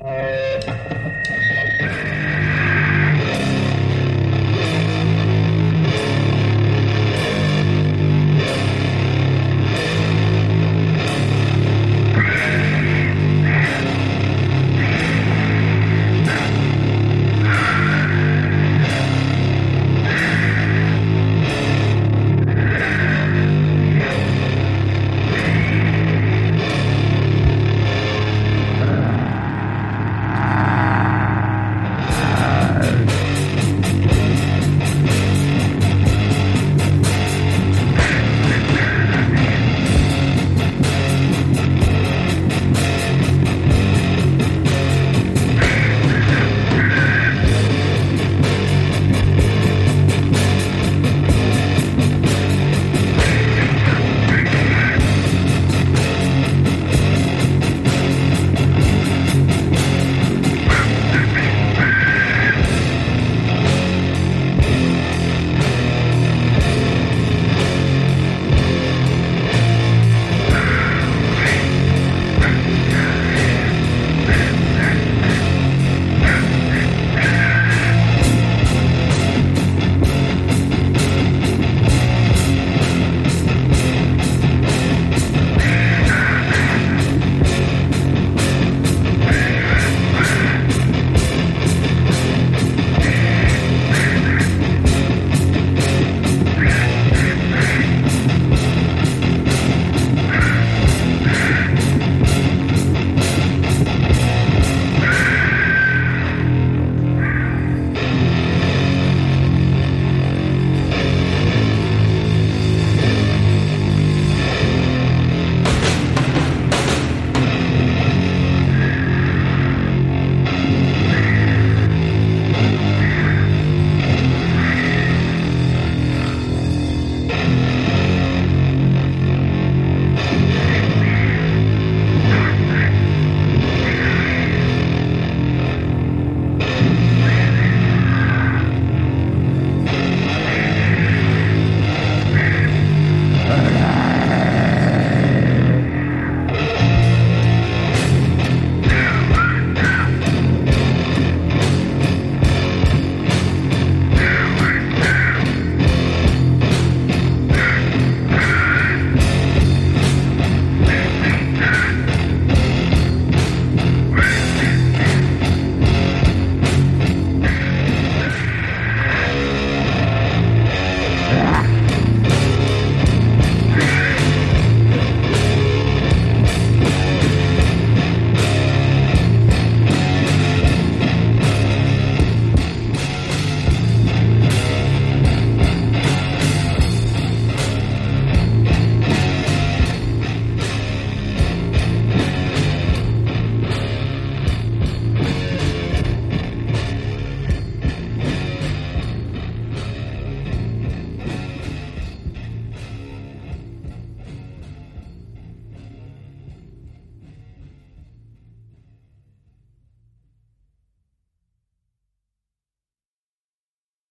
Uh,